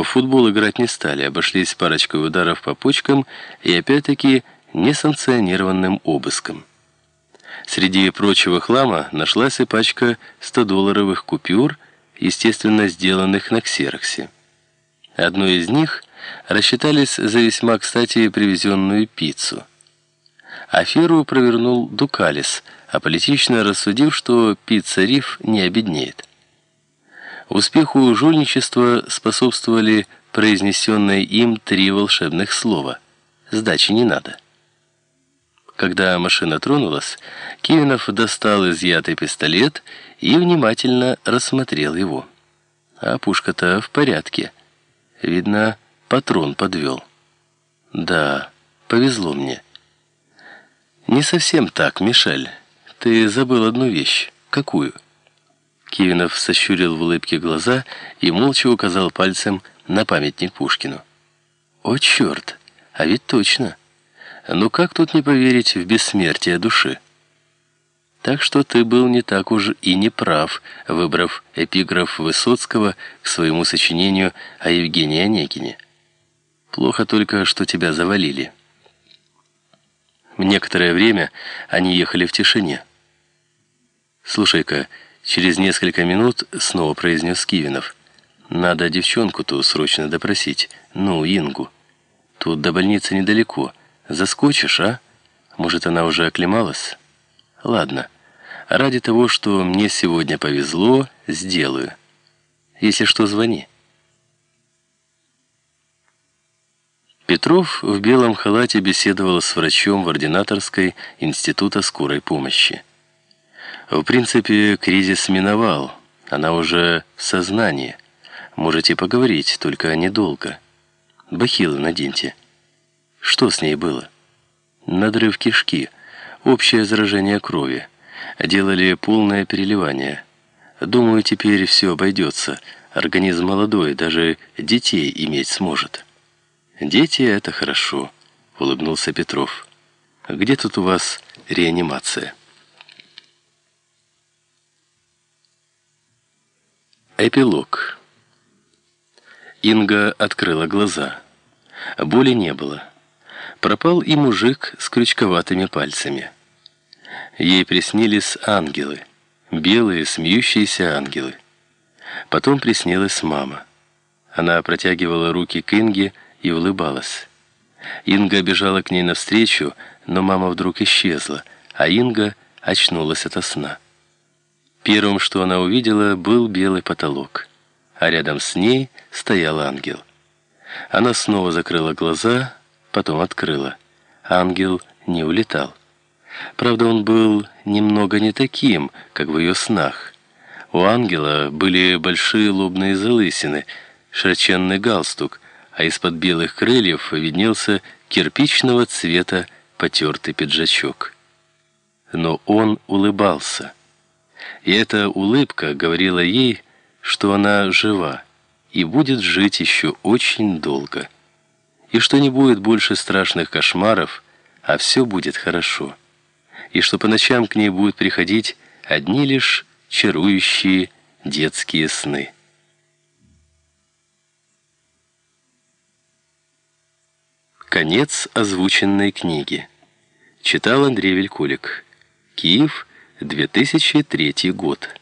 В футбол играть не стали, обошлись парочкой ударов по почкам и опять-таки несанкционированным обыском. Среди прочего хлама нашлась и пачка 100-долларовых купюр, естественно, сделанных на ксероксе. Одной из них рассчитались за весьма кстати привезенную пиццу. Аферу провернул Дукалис, аполитично рассудив, что пицца-риф не обеднеет. Успеху жульничества способствовали произнесенные им три волшебных слова. Сдачи не надо. Когда машина тронулась, Кивинов достал изъятый пистолет и внимательно рассмотрел его. А пушка-то в порядке. Видно, патрон подвел. Да, повезло мне. Не совсем так, Мишель. Ты забыл одну вещь. Какую? Кивинов сощурил в улыбке глаза и молча указал пальцем на памятник Пушкину. «О, черт! А ведь точно! Ну как тут не поверить в бессмертие души?» Так что ты был не так уж и не прав, выбрав эпиграф Высоцкого к своему сочинению о Евгении Онегине. Плохо только, что тебя завалили. Некоторое время они ехали в тишине. «Слушай-ка, Через несколько минут снова произнес Кивинов. «Надо девчонку ту срочно допросить. Ну, Ингу. Тут до больницы недалеко. Заскочишь, а? Может, она уже оклемалась? Ладно. Ради того, что мне сегодня повезло, сделаю. Если что, звони». Петров в белом халате беседовал с врачом в ординаторской института скорой помощи. В принципе, кризис миновал. Она уже в сознании. Можете поговорить, только недолго. Бахилы наденьте. Что с ней было? Надрыв кишки, общее заражение крови. Делали полное переливание. Думаю, теперь все обойдется. Организм молодой, даже детей иметь сможет. Дети — это хорошо, улыбнулся Петров. Где тут у вас реанимация? Эпилог. Инга открыла глаза. Боли не было. Пропал и мужик с крючковатыми пальцами. Ей приснились ангелы. Белые, смеющиеся ангелы. Потом приснилась мама. Она протягивала руки к Инге и улыбалась. Инга бежала к ней навстречу, но мама вдруг исчезла, а Инга очнулась ото сна. Первым, что она увидела, был белый потолок, а рядом с ней стоял ангел. Она снова закрыла глаза, потом открыла. Ангел не улетал. Правда, он был немного не таким, как в ее снах. У ангела были большие лобные залысины, широченный галстук, а из-под белых крыльев виднелся кирпичного цвета потертый пиджачок. Но он улыбался. И эта улыбка говорила ей, что она жива и будет жить еще очень долго. И что не будет больше страшных кошмаров, а все будет хорошо. И что по ночам к ней будут приходить одни лишь чарующие детские сны. Конец озвученной книги. Читал Андрей Велькулик. Киев, 2003 год.